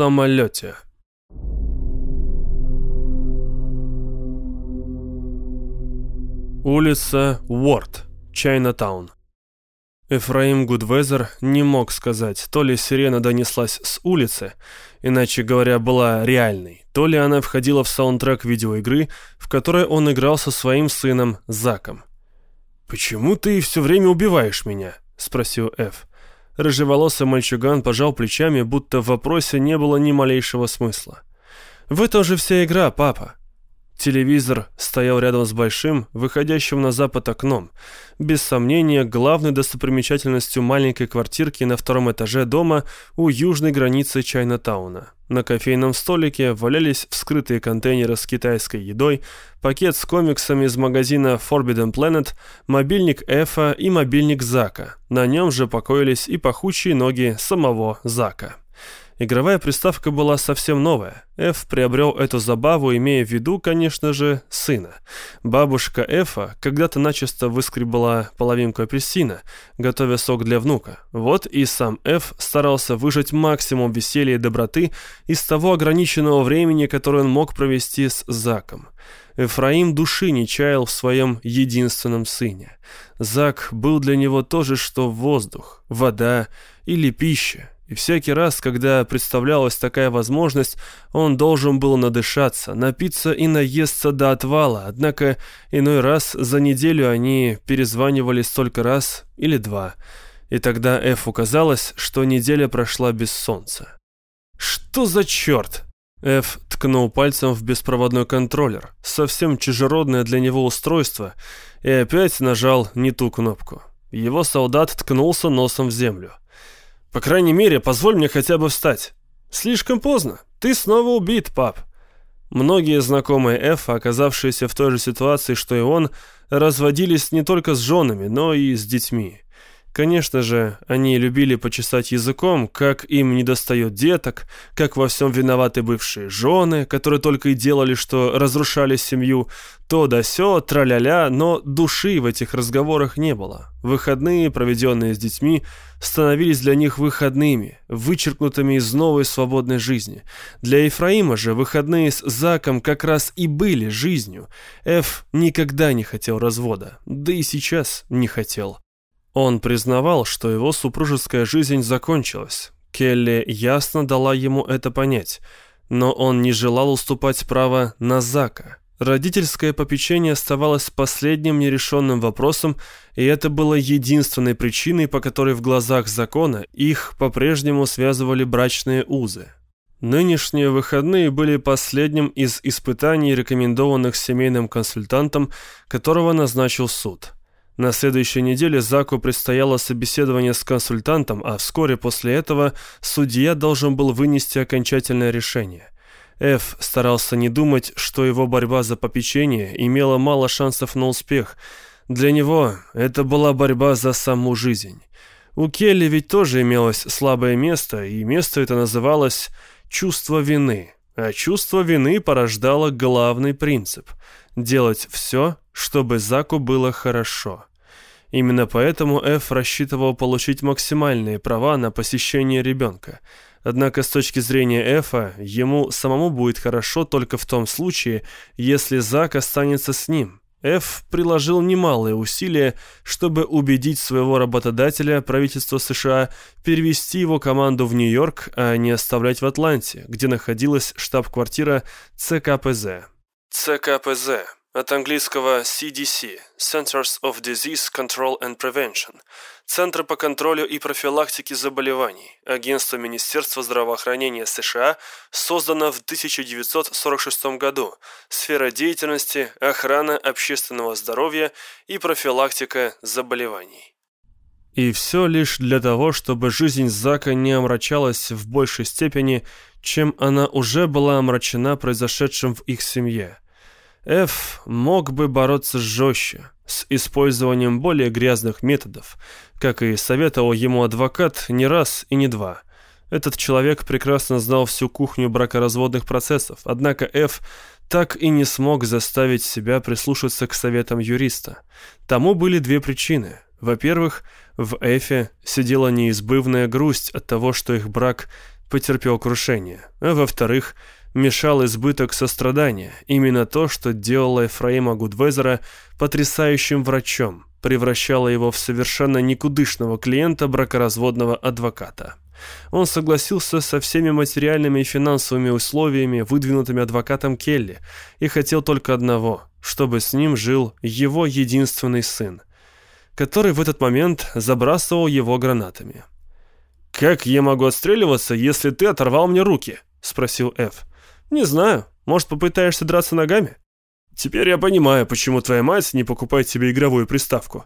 самолете. Улица Уорд, Чайнатаун. Эфраим Гудвезер не мог сказать, то ли сирена донеслась с улицы, иначе говоря, была реальной, то ли она входила в саундтрек видеоигры, в которой он играл со своим сыном Заком. «Почему ты все время убиваешь меня?» — спросил Эф. Рыжеволосый мальчуган пожал плечами, будто в вопросе не было ни малейшего смысла. «В этом же вся игра, папа. Телевизор стоял рядом с большим, выходящим на запад окном. Без сомнения, главной достопримечательностью маленькой квартирки на втором этаже дома у южной границы Чайнатауна. На кофейном столике валялись вскрытые контейнеры с китайской едой, пакет с комиксами из магазина Forbidden Planet, мобильник Эфа и мобильник Зака. На нем же покоились и пахучие ноги самого Зака. Игровая приставка была совсем новая. Эф приобрел эту забаву, имея в виду, конечно же, сына. Бабушка Эфа когда-то начисто выскребала половинку апельсина, готовя сок для внука. Вот и сам Эф старался выжать максимум веселья и доброты из того ограниченного времени, которое он мог провести с Заком. Эфраим души не чаял в своем единственном сыне. Зак был для него то же, что воздух, вода или пища. И всякий раз, когда представлялась такая возможность, он должен был надышаться, напиться и наесться до отвала, однако иной раз за неделю они перезванивали столько раз или два. И тогда Эфу казалось, что неделя прошла без солнца. «Что за черт?» Эф ткнул пальцем в беспроводной контроллер, совсем чужеродное для него устройство, и опять нажал не ту кнопку. Его солдат ткнулся носом в землю. По крайней мере, позволь мне хотя бы встать. Слишком поздно. Ты снова убит, пап. Многие знакомые Эфа, оказавшиеся в той же ситуации, что и он, разводились не только с женами, но и с детьми. Конечно же, они любили почесать языком, как им недостает деток, как во всем виноваты бывшие жены, которые только и делали, что разрушали семью, то да сё, траля-ля, но души в этих разговорах не было. Выходные, проведенные с детьми, становились для них выходными, вычеркнутыми из новой свободной жизни. Для Ефраима же выходные с Заком как раз и были жизнью. Эф никогда не хотел развода, да и сейчас не хотел. Он признавал, что его супружеская жизнь закончилась. Келли ясно дала ему это понять, но он не желал уступать право на Зака. Родительское попечение оставалось последним нерешенным вопросом, и это было единственной причиной, по которой в глазах закона их по-прежнему связывали брачные узы. Нынешние выходные были последним из испытаний, рекомендованных семейным консультантом, которого назначил суд – на следующей неделе Заку предстояло собеседование с консультантом, а вскоре после этого судья должен был вынести окончательное решение. Эф старался не думать, что его борьба за попечение имела мало шансов на успех. Для него это была борьба за саму жизнь. У Келли ведь тоже имелось слабое место, и место это называлось «чувство вины». А чувство вины порождало главный принцип – делать все, чтобы Заку было хорошо – Именно поэтому Ф рассчитывал получить максимальные права на посещение ребенка. Однако с точки зрения Эфа, ему самому будет хорошо только в том случае, если Зак останется с ним. Ф приложил немалые усилия, чтобы убедить своего работодателя, правительство США, перевести его команду в Нью-Йорк, а не оставлять в Атланте, где находилась штаб-квартира ЦКПЗ. ЦКПЗ от английского CDC – Centers of Disease Control and Prevention – Центр по контролю и профилактике заболеваний, агентство Министерства здравоохранения США, создано в 1946 году, сфера деятельности – охрана общественного здоровья и профилактика заболеваний. И все лишь для того, чтобы жизнь Зака не омрачалась в большей степени, чем она уже была омрачена произошедшим в их семье – Ф мог бы бороться жестче, с использованием более грязных методов, как и советовал ему адвокат не раз и не два. Этот человек прекрасно знал всю кухню бракоразводных процессов, однако Ф так и не смог заставить себя прислушаться к советам юриста. Тому были две причины. Во-первых, в Эфе сидела неизбывная грусть от того, что их брак потерпел крушение, а во-вторых, мешал избыток сострадания, именно то, что делало Ефраима Гудвезера потрясающим врачом, превращало его в совершенно никудышного клиента бракоразводного адвоката. Он согласился со всеми материальными и финансовыми условиями, выдвинутыми адвокатом Келли, и хотел только одного, чтобы с ним жил его единственный сын, который в этот момент забрасывал его гранатами. «Как я могу отстреливаться, если ты оторвал мне руки?» — спросил Эф. «Не знаю. Может, попытаешься драться ногами?» «Теперь я понимаю, почему твоя мать не покупает тебе игровую приставку.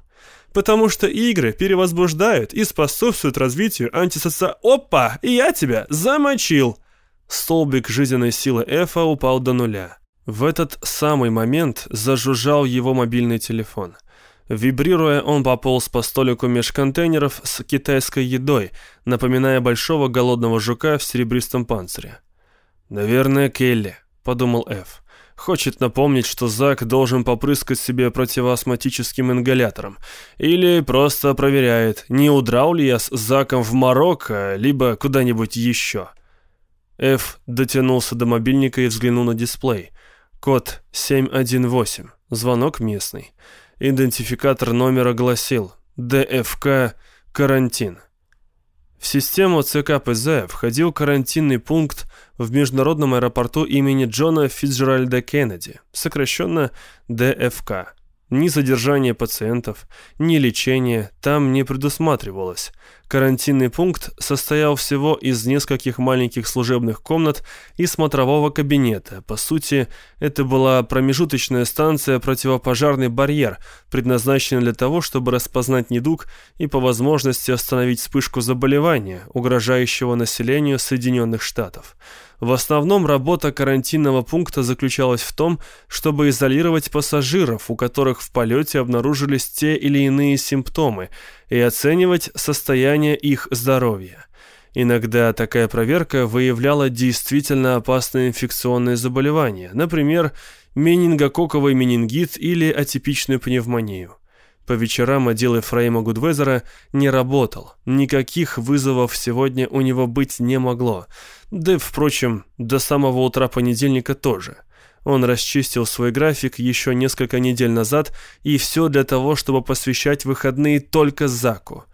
Потому что игры перевозбуждают и способствуют развитию антисоци... Опа! Я тебя замочил!» Столбик жизненной силы Эфа упал до нуля. В этот самый момент зажужжал его мобильный телефон. Вибрируя, он пополз по столику меж контейнеров с китайской едой, напоминая большого голодного жука в серебристом панцире. «Наверное, Келли», — подумал Эф. «Хочет напомнить, что Зак должен попрыскать себе противоастматическим ингалятором. Или просто проверяет, не удрал ли я с Заком в Марокко, либо куда-нибудь еще». Эф дотянулся до мобильника и взглянул на дисплей. Код 718. Звонок местный. Идентификатор номера гласил «ДФК Карантин». В систему ЦКПЗ входил карантинный пункт в международном аэропорту имени Джона Фицджеральда Кеннеди, сокращенно ДФК. Ни задержание пациентов, ни лечение там не предусматривалось. Карантинный пункт состоял всего из нескольких маленьких служебных комнат и смотрового кабинета. По сути, это была промежуточная станция противопожарный барьер, предназначенный для того, чтобы распознать недуг и по возможности остановить вспышку заболевания, угрожающего населению Соединенных Штатов. В основном работа карантинного пункта заключалась в том, чтобы изолировать пассажиров, у которых в полете обнаружились те или иные симптомы, и оценивать состояние их здоровья. Иногда такая проверка выявляла действительно опасные инфекционные заболевания, например, менингококковый менингит или атипичную пневмонию. По вечерам отдел Ефраима Гудвезера не работал. Никаких вызовов сегодня у него быть не могло. Да, впрочем, до самого утра понедельника тоже. Он расчистил свой график еще несколько недель назад, и все для того, чтобы посвящать выходные только Заку.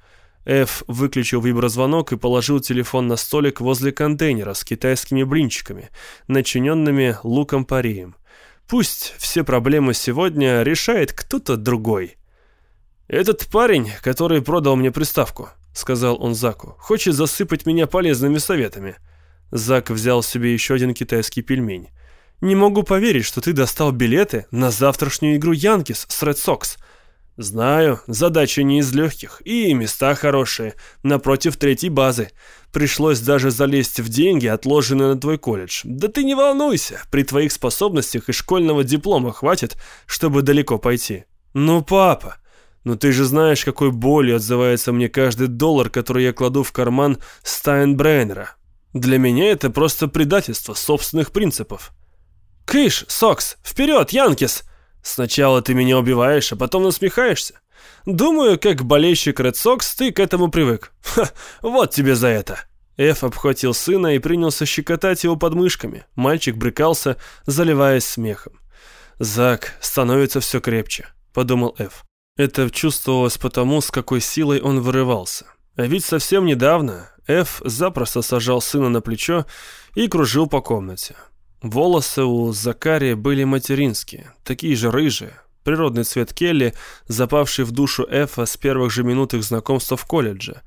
Эф выключил виброзвонок и положил телефон на столик возле контейнера с китайскими блинчиками, начиненными луком-парием. Пусть все проблемы сегодня решает кто-то другой. «Этот парень, который продал мне приставку», — сказал он Заку, — «хочет засыпать меня полезными советами». Зак взял себе еще один китайский пельмень. «Не могу поверить, что ты достал билеты на завтрашнюю игру Янкис с Ред Сокс». «Знаю, задача не из легких, и места хорошие, напротив третьей базы. Пришлось даже залезть в деньги, отложенные на твой колледж. Да ты не волнуйся, при твоих способностях и школьного диплома хватит, чтобы далеко пойти». «Ну, папа, но ты же знаешь, какой болью отзывается мне каждый доллар, который я кладу в карман Стайнбрейнера. Для меня это просто предательство собственных принципов. Кыш, Сокс, вперед, Янкис! Сначала ты меня убиваешь, а потом насмехаешься. Думаю, как болельщик Ред Сокс, ты к этому привык. Ха, вот тебе за это. Эф обхватил сына и принялся щекотать его подмышками. Мальчик брыкался, заливаясь смехом. «Зак становится все крепче», — подумал Эф. Это чувствовалось потому, с какой силой он вырывался. А ведь совсем недавно Эф запросто сажал сына на плечо и кружил по комнате. Волосы у Закари были материнские, такие же рыжие, природный цвет Келли, запавший в душу Эфа с первых же минут их знакомства в колледже,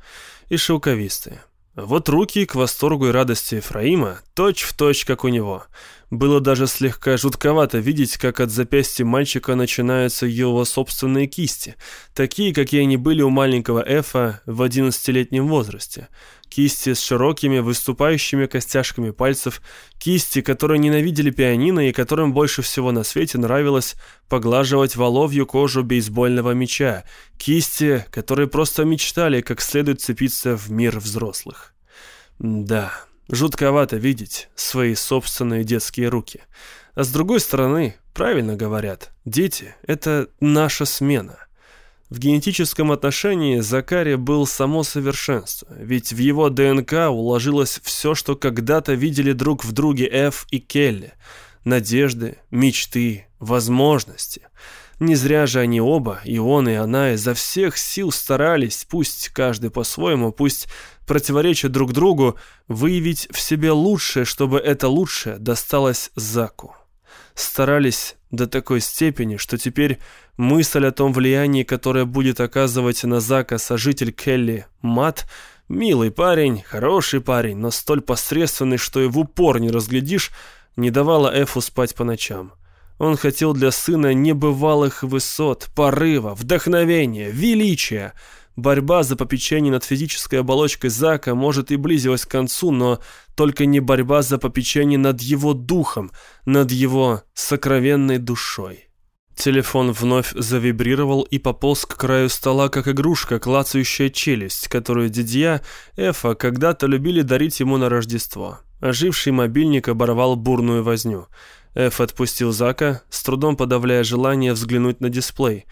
и шелковистые. Вот руки к восторгу и радости Ефраима точь в точь, как у него. Было даже слегка жутковато видеть, как от запястья мальчика начинаются его собственные кисти, такие, какие они были у маленького Эфа в одиннадцатилетнем возрасте. Кисти с широкими, выступающими костяшками пальцев, кисти, которые ненавидели пианино и которым больше всего на свете нравилось поглаживать воловью кожу бейсбольного мяча, кисти, которые просто мечтали как следует цепиться в мир взрослых. Да... Жутковато видеть свои собственные детские руки. А с другой стороны, правильно говорят, дети — это наша смена. В генетическом отношении Закари был само совершенство, ведь в его ДНК уложилось все, что когда-то видели друг в друге Эф и Келли. Надежды, мечты, возможности. Не зря же они оба, и он, и она, изо всех сил старались, пусть каждый по-своему, пусть противоречат друг другу, выявить в себе лучшее, чтобы это лучшее досталось Заку. Старались до такой степени, что теперь мысль о том влиянии, которое будет оказывать на Зака сожитель Келли Мат, милый парень, хороший парень, но столь посредственный, что и в упор не разглядишь, не давала Эфу спать по ночам. Он хотел для сына небывалых высот, порыва, вдохновения, величия. Борьба за попечение над физической оболочкой Зака, может, и близилась к концу, но только не борьба за попечение над его духом, над его сокровенной душой. Телефон вновь завибрировал и пополз к краю стола, как игрушка, клацающая челюсть, которую дядья Эфа когда-то любили дарить ему на Рождество. Оживший мобильник оборвал бурную возню. Эф отпустил Зака, с трудом подавляя желание взглянуть на дисплей.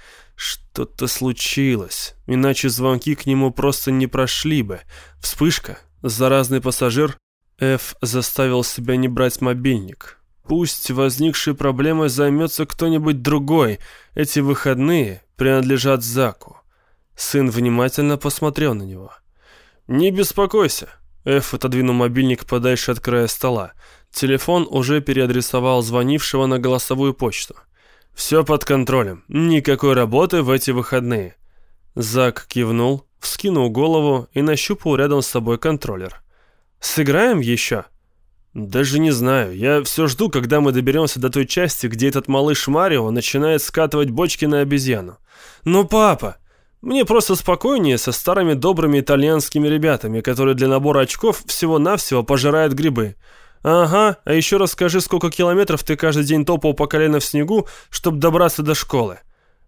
Что-то случилось, иначе звонки к нему просто не прошли бы. Вспышка, заразный пассажир. Эф заставил себя не брать мобильник. Пусть возникшей проблемой займется кто-нибудь другой. Эти выходные принадлежат Заку. Сын внимательно посмотрел на него. «Не беспокойся». Эф отодвинул мобильник подальше от края стола. Телефон уже переадресовал звонившего на голосовую почту. «Все под контролем. Никакой работы в эти выходные». Зак кивнул, вскинул голову и нащупал рядом с собой контроллер. «Сыграем еще?» «Даже не знаю. Я все жду, когда мы доберемся до той части, где этот малыш Марио начинает скатывать бочки на обезьяну. Но, папа, мне просто спокойнее со старыми добрыми итальянскими ребятами, которые для набора очков всего-навсего пожирают грибы. «Ага, а еще расскажи, сколько километров ты каждый день топал по колено в снегу, чтобы добраться до школы».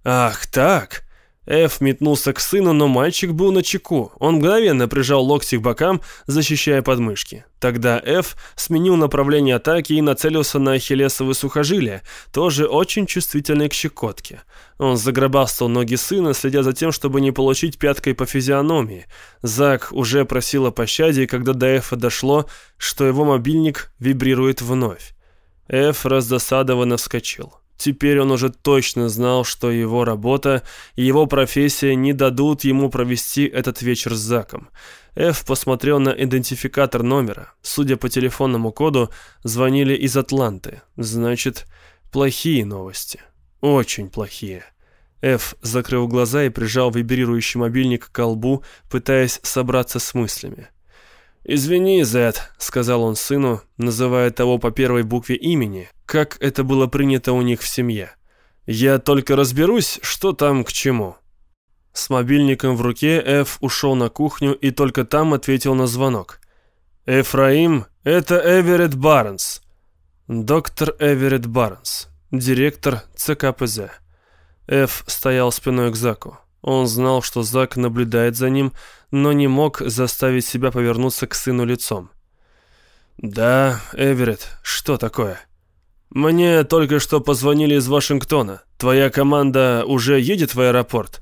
«Ах, так!» Эф метнулся к сыну, но мальчик был на чеку. Он мгновенно прижал локти к бокам, защищая подмышки. Тогда Эф сменил направление атаки и нацелился на ахиллесовые сухожилия, тоже очень чувствительные к щекотке. Он загробастал ноги сына, следя за тем, чтобы не получить пяткой по физиономии. Зак уже просил о пощаде, когда до Эфа дошло, что его мобильник вибрирует вновь. Эф раздосадованно вскочил. Теперь он уже точно знал, что его работа и его профессия не дадут ему провести этот вечер с Заком. Эф посмотрел на идентификатор номера. Судя по телефонному коду, звонили из Атланты. Значит, плохие новости. Очень плохие. Эф закрыл глаза и прижал вибрирующий мобильник к колбу, пытаясь собраться с мыслями. «Извини, Зет», — сказал он сыну, называя того по первой букве имени, как это было принято у них в семье. «Я только разберусь, что там к чему». С мобильником в руке Эф ушел на кухню и только там ответил на звонок. «Эфраим, это Эверетт Барнс». Доктор Эверетт Барнс, директор ЦКПЗ. Эф стоял спиной к Заку. Он знал, что Зак наблюдает за ним, но не мог заставить себя повернуться к сыну лицом. «Да, Эверетт, что такое?» «Мне только что позвонили из Вашингтона. Твоя команда уже едет в аэропорт?»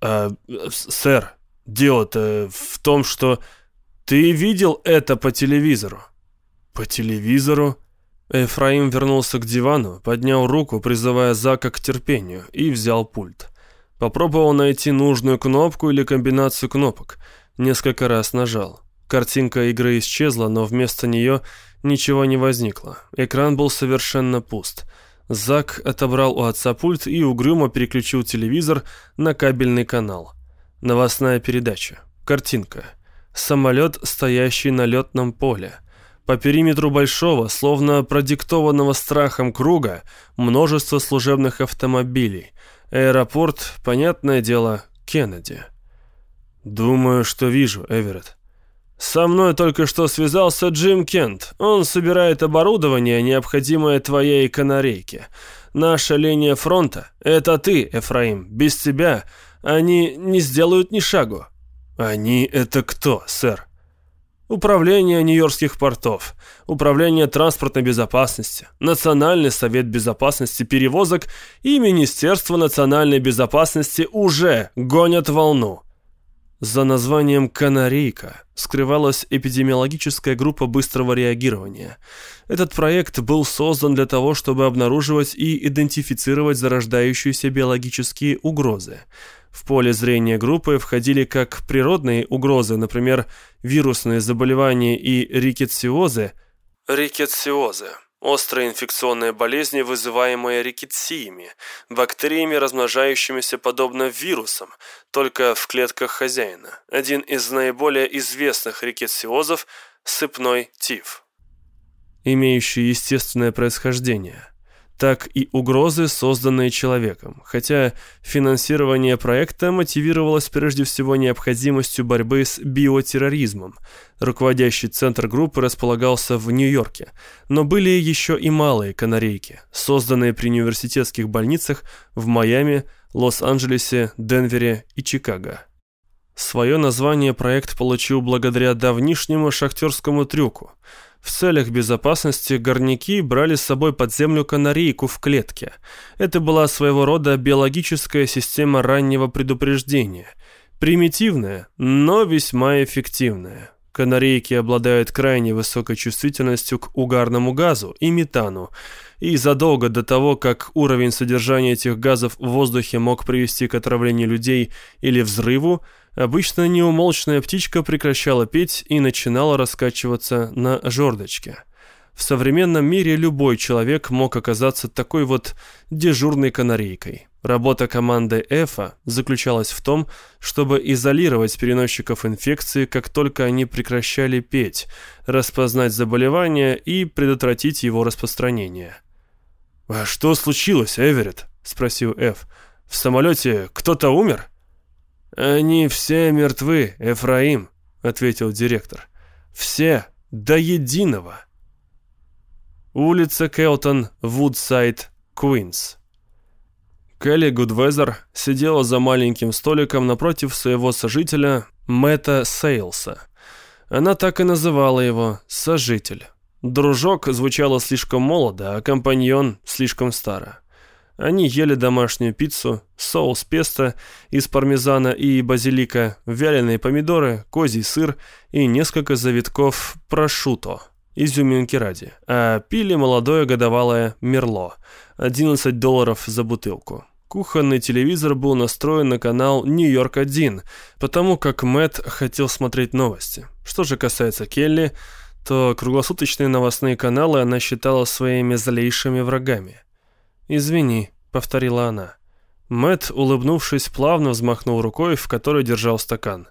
«А, сэр, дело в том, что ты видел это по телевизору». «По телевизору?» Эфраим вернулся к дивану, поднял руку, призывая Зака к терпению, и взял пульт. Попробовал найти нужную кнопку или комбинацию кнопок. Несколько раз нажал. Картинка игры исчезла, но вместо нее ничего не возникло. Экран был совершенно пуст. Зак отобрал у отца пульт и угрюмо переключил телевизор на кабельный канал. Новостная передача. Картинка. Самолет, стоящий на летном поле. По периметру большого, словно продиктованного страхом круга, множество служебных автомобилей. Аэропорт, понятное дело, Кеннеди. Думаю, что вижу, Эверетт. Со мной только что связался Джим Кент. Он собирает оборудование, необходимое твоей канарейке. Наша линия фронта — это ты, Эфраим. Без тебя они не сделают ни шагу. Они — это кто, сэр? Управление Нью-Йоркских портов, Управление транспортной безопасности, Национальный совет безопасности перевозок и Министерство национальной безопасности уже гонят волну. За названием «Канарейка» скрывалась эпидемиологическая группа быстрого реагирования. Этот проект был создан для того, чтобы обнаруживать и идентифицировать зарождающиеся биологические угрозы – в поле зрения группы входили как природные угрозы, например, вирусные заболевания и рикетсиозы. Рикетсиозы – острые инфекционные болезни, вызываемые рикетсиями, бактериями, размножающимися подобно вирусам, только в клетках хозяина. Один из наиболее известных рикетсиозов – сыпной тиф, имеющий естественное происхождение – так и угрозы, созданные человеком, хотя финансирование проекта мотивировалось прежде всего необходимостью борьбы с биотерроризмом. Руководящий центр группы располагался в Нью-Йорке, но были еще и малые канарейки, созданные при университетских больницах в Майами, Лос-Анджелесе, Денвере и Чикаго. Свое название проект получил благодаря давнишнему шахтерскому трюку – в целях безопасности горняки брали с собой под землю канарейку в клетке. Это была своего рода биологическая система раннего предупреждения. Примитивная, но весьма эффективная. Канарейки обладают крайне высокой чувствительностью к угарному газу и метану, и задолго до того, как уровень содержания этих газов в воздухе мог привести к отравлению людей или взрыву, Обычно неумолчная птичка прекращала петь и начинала раскачиваться на жердочке. В современном мире любой человек мог оказаться такой вот дежурной канарейкой. Работа команды ЭФА заключалась в том, чтобы изолировать переносчиков инфекции, как только они прекращали петь, распознать заболевание и предотвратить его распространение. «А что случилось, Эверетт?» – спросил Эф. «В самолете кто-то умер?» «Они все мертвы, Эфраим», — ответил директор. «Все до единого». Улица Келтон, Вудсайд, Куинс. Келли Гудвезер сидела за маленьким столиком напротив своего сожителя Мэтта Сейлса. Она так и называла его «сожитель». Дружок звучало слишком молодо, а компаньон слишком старо. Они ели домашнюю пиццу, соус песто из пармезана и базилика, вяленые помидоры, козий сыр и несколько завитков прошуто, изюминки ради, а пили молодое годовалое мерло, 11 долларов за бутылку. Кухонный телевизор был настроен на канал «Нью-Йорк-1», потому как Мэтт хотел смотреть новости. Что же касается Келли, то круглосуточные новостные каналы она считала своими злейшими врагами. «Извини», — повторила она. Мэт, улыбнувшись, плавно взмахнул рукой, в которой держал стакан.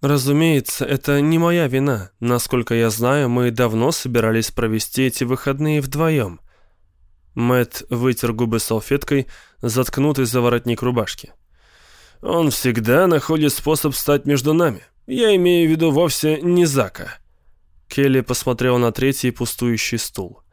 «Разумеется, это не моя вина. Насколько я знаю, мы давно собирались провести эти выходные вдвоем». Мэт вытер губы салфеткой, заткнутый за воротник рубашки. «Он всегда находит способ стать между нами. Я имею в виду вовсе не Зака». Келли посмотрел на третий пустующий стул.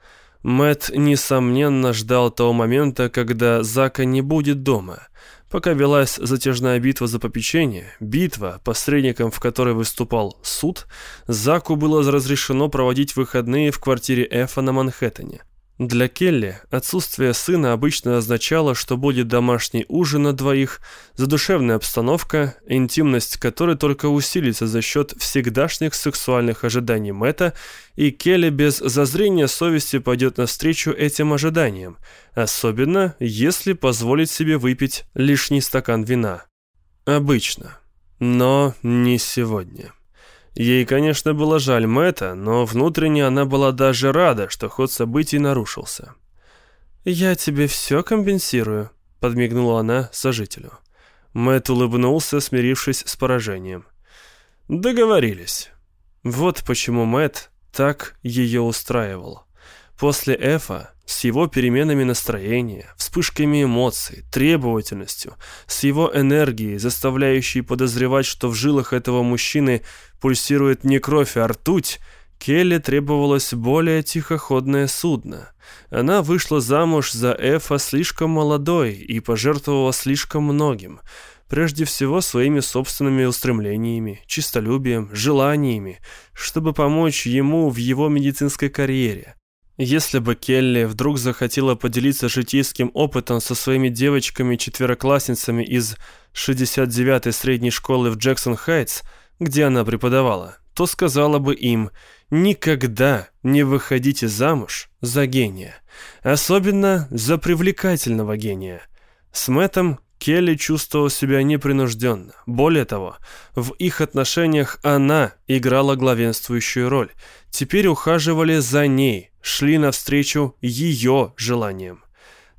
Мэт несомненно, ждал того момента, когда Зака не будет дома. Пока велась затяжная битва за попечение, битва, посредником в которой выступал суд, Заку было разрешено проводить выходные в квартире Эфа на Манхэттене. Для Келли отсутствие сына обычно означало, что будет домашний ужин на двоих, задушевная обстановка, интимность которой только усилится за счет всегдашних сексуальных ожиданий Мэтта, и Келли без зазрения совести пойдет навстречу этим ожиданиям, особенно если позволить себе выпить лишний стакан вина. Обычно. Но не сегодня. Ей, конечно, было жаль Мэтта, но внутренне она была даже рада, что ход событий нарушился. «Я тебе все компенсирую», — подмигнула она сожителю. Мэтт улыбнулся, смирившись с поражением. «Договорились». Вот почему Мэтт так ее устраивал. После Эфа, с его переменами настроения, вспышками эмоций, требовательностью, с его энергией, заставляющей подозревать, что в жилах этого мужчины пульсирует не кровь, а ртуть, Келли требовалось более тихоходное судно. Она вышла замуж за Эфа слишком молодой и пожертвовала слишком многим. прежде всего своими собственными устремлениями, чистолюбием, желаниями, чтобы помочь ему в его медицинской карьере. Если бы Келли вдруг захотела поделиться житейским опытом со своими девочками-четвероклассницами из 69-й средней школы в Джексон-Хайтс, где она преподавала, то сказала бы им «Никогда не выходите замуж за гения, особенно за привлекательного гения». С Мэттом Келли чувствовал себя непринужденно. Более того, в их отношениях она играла главенствующую роль. Теперь ухаживали за ней, шли навстречу ее желаниям.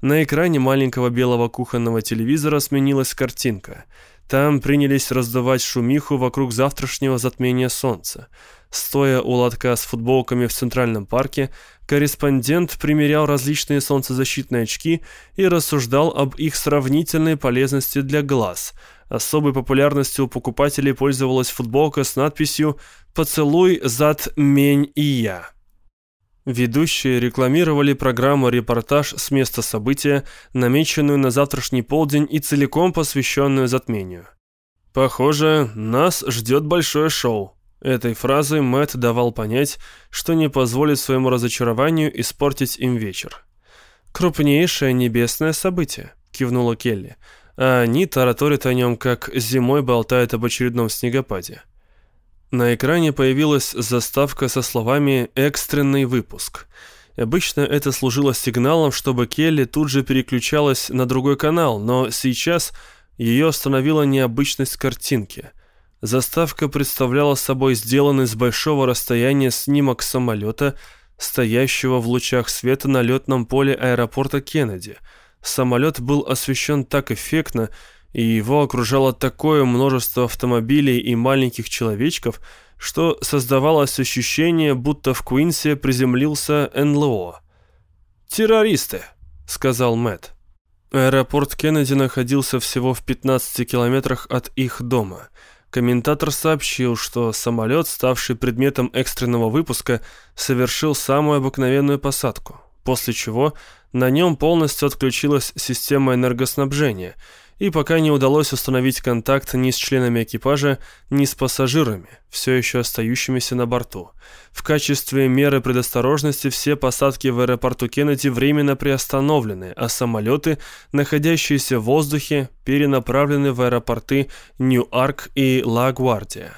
На экране маленького белого кухонного телевизора сменилась картинка. Там принялись раздавать шумиху вокруг завтрашнего затмения солнца. Стоя у лотка с футболками в Центральном парке, корреспондент примерял различные солнцезащитные очки и рассуждал об их сравнительной полезности для глаз. Особой популярностью у покупателей пользовалась футболка с надписью «Поцелуй зад мень и я». Ведущие рекламировали программу «Репортаж с места события», намеченную на завтрашний полдень и целиком посвященную затмению. «Похоже, нас ждет большое шоу», Этой фразой Мэтт давал понять, что не позволит своему разочарованию испортить им вечер. «Крупнейшее небесное событие», — кивнула Келли, а они тараторят о нем, как зимой болтают об очередном снегопаде. На экране появилась заставка со словами «экстренный выпуск». Обычно это служило сигналом, чтобы Келли тут же переключалась на другой канал, но сейчас ее остановила необычность картинки — Заставка представляла собой сделанный с большого расстояния снимок самолета, стоящего в лучах света на летном поле аэропорта Кеннеди. Самолет был освещен так эффектно, и его окружало такое множество автомобилей и маленьких человечков, что создавалось ощущение, будто в Куинсе приземлился НЛО. «Террористы», — сказал Мэтт. Аэропорт Кеннеди находился всего в 15 километрах от их дома — Комментатор сообщил, что самолет, ставший предметом экстренного выпуска, совершил самую обыкновенную посадку, после чего на нем полностью отключилась система энергоснабжения – и пока не удалось установить контакт ни с членами экипажа, ни с пассажирами, все еще остающимися на борту. В качестве меры предосторожности все посадки в аэропорту Кеннеди временно приостановлены, а самолеты, находящиеся в воздухе, перенаправлены в аэропорты Нью-Арк и Ла-Гвардия.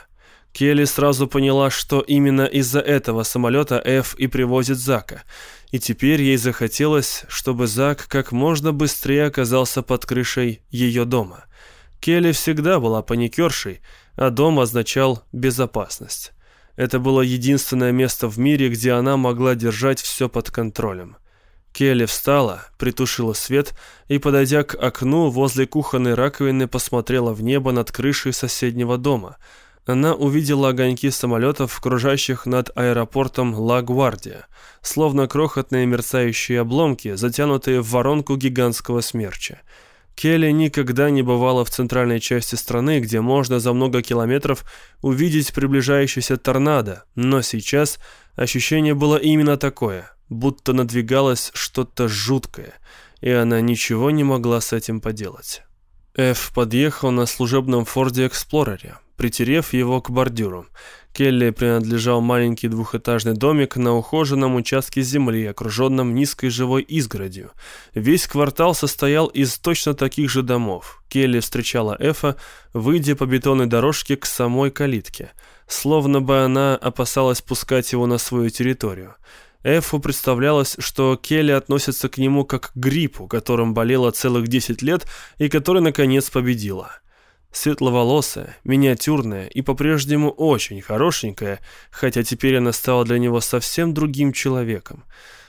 Келли сразу поняла, что именно из-за этого самолета Ф и привозит Зака – и теперь ей захотелось, чтобы Зак как можно быстрее оказался под крышей ее дома. Келли всегда была паникершей, а дом означал безопасность. Это было единственное место в мире, где она могла держать все под контролем. Келли встала, притушила свет и, подойдя к окну возле кухонной раковины, посмотрела в небо над крышей соседнего дома – она увидела огоньки самолетов, кружащих над аэропортом Ла-Гвардия, словно крохотные мерцающие обломки, затянутые в воронку гигантского смерча. Келли никогда не бывала в центральной части страны, где можно за много километров увидеть приближающийся торнадо, но сейчас ощущение было именно такое, будто надвигалось что-то жуткое, и она ничего не могла с этим поделать. Эф подъехал на служебном Форде Эксплорере притерев его к бордюру. Келли принадлежал маленький двухэтажный домик на ухоженном участке земли, окруженном низкой живой изгородью. Весь квартал состоял из точно таких же домов. Келли встречала Эфа, выйдя по бетонной дорожке к самой калитке, словно бы она опасалась пускать его на свою территорию. Эфу представлялось, что Келли относится к нему как к гриппу, которым болела целых 10 лет и который, наконец, победила. Светловолосая, миниатюрная и по-прежнему очень хорошенькая, хотя теперь она стала для него совсем другим человеком.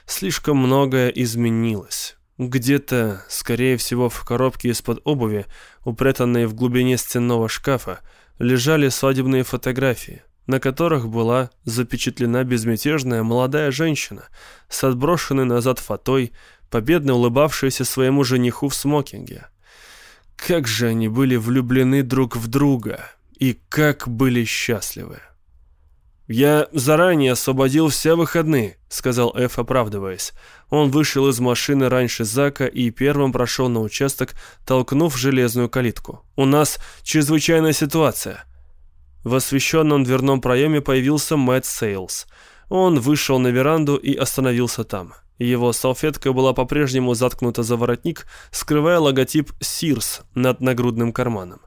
Слишком многое изменилось. Где-то, скорее всего, в коробке из-под обуви, упрятанной в глубине стенного шкафа, лежали свадебные фотографии, на которых была запечатлена безмятежная молодая женщина с отброшенной назад фатой, победно улыбавшаяся своему жениху в смокинге. Как же они были влюблены друг в друга и как были счастливы. «Я заранее освободил все выходные», — сказал Эф, оправдываясь. Он вышел из машины раньше Зака и первым прошел на участок, толкнув железную калитку. «У нас чрезвычайная ситуация». В освещенном дверном проеме появился Мэтт Сейлс. Он вышел на веранду и остановился там. Его салфетка была по-прежнему заткнута за воротник, скрывая логотип «Сирс» над нагрудным карманом.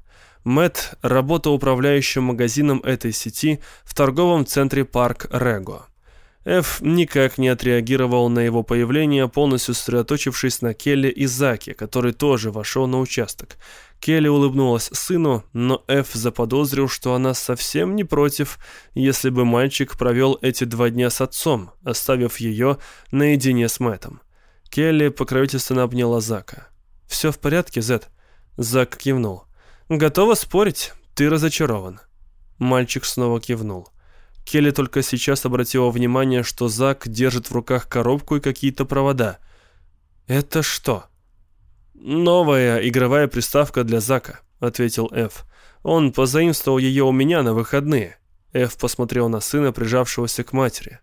Мэтт работал управляющим магазином этой сети в торговом центре «Парк Рего». Эф никак не отреагировал на его появление, полностью сосредоточившись на Келли и Заке, который тоже вошел на участок. Келли улыбнулась сыну, но Эф заподозрил, что она совсем не против, если бы мальчик провел эти два дня с отцом, оставив ее наедине с Мэттом. Келли покровительственно обняла Зака. «Все в порядке, Зет?» Зак кивнул. «Готова спорить? Ты разочарован». Мальчик снова кивнул. Келли только сейчас обратила внимание, что Зак держит в руках коробку и какие-то провода. «Это что?» «Новая игровая приставка для Зака», — ответил Эф. «Он позаимствовал ее у меня на выходные». Эф посмотрел на сына, прижавшегося к матери.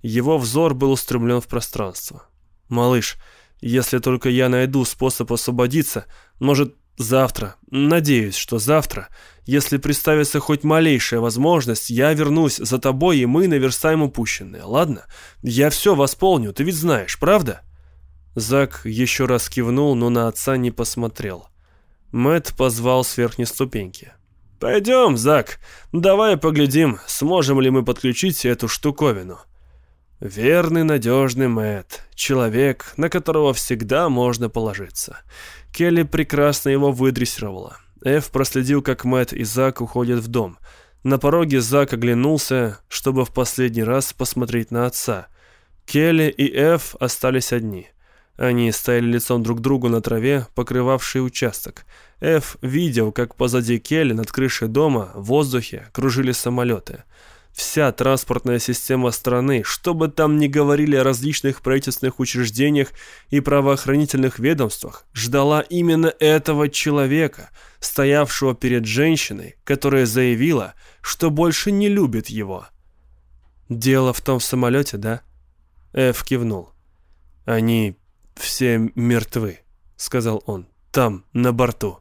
Его взор был устремлен в пространство. «Малыш, если только я найду способ освободиться, может, Завтра, надеюсь, что завтра, если представится хоть малейшая возможность, я вернусь за тобой, и мы наверстаем упущенное, ладно? Я все восполню, ты ведь знаешь, правда?» Зак еще раз кивнул, но на отца не посмотрел. Мэт позвал с верхней ступеньки. «Пойдем, Зак, давай поглядим, сможем ли мы подключить эту штуковину». Верный, надежный Мэт, человек, на которого всегда можно положиться. Келли прекрасно его выдрессировала. Эф проследил, как Мэт и Зак уходят в дом. На пороге Зак оглянулся, чтобы в последний раз посмотреть на отца. Келли и Эф остались одни. Они стояли лицом друг к другу на траве, покрывавшей участок. Эф видел, как позади Келли над крышей дома в воздухе кружили самолеты. Вся транспортная система страны, что бы там ни говорили о различных правительственных учреждениях и правоохранительных ведомствах, ждала именно этого человека, стоявшего перед женщиной, которая заявила, что больше не любит его. «Дело в том самолете, да?» Эф кивнул. «Они все мертвы», — сказал он. «Там, на борту.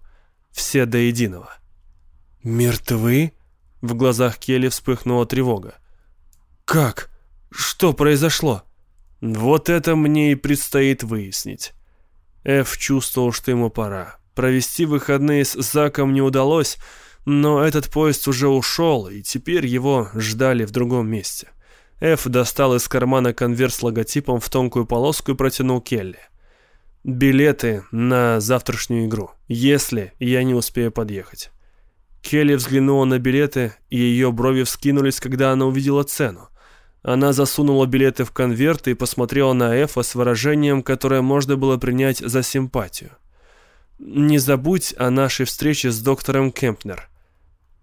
Все до единого». «Мертвы?» В глазах Келли вспыхнула тревога. «Как? Что произошло?» «Вот это мне и предстоит выяснить». Эф чувствовал, что ему пора. Провести выходные с Заком не удалось, но этот поезд уже ушел, и теперь его ждали в другом месте. Эф достал из кармана конверт с логотипом в тонкую полоску и протянул Келли. «Билеты на завтрашнюю игру, если я не успею подъехать». Келли взглянула на билеты, и ее брови вскинулись, когда она увидела цену. Она засунула билеты в конверт и посмотрела на Эфа с выражением, которое можно было принять за симпатию. «Не забудь о нашей встрече с доктором Кемпнер».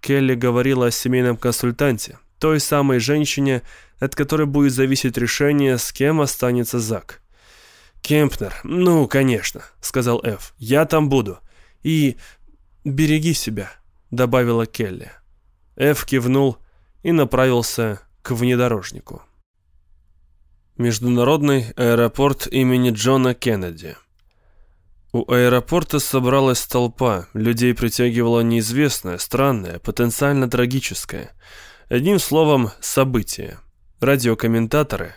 Келли говорила о семейном консультанте, той самой женщине, от которой будет зависеть решение, с кем останется Зак. «Кемпнер, ну, конечно», — сказал Эф, — «я там буду. И береги себя» добавила Келли. Эф кивнул и направился к внедорожнику. Международный аэропорт имени Джона Кеннеди. У аэропорта собралась толпа, людей притягивало неизвестное, странное, потенциально трагическое. Одним словом, событие. Радиокомментаторы,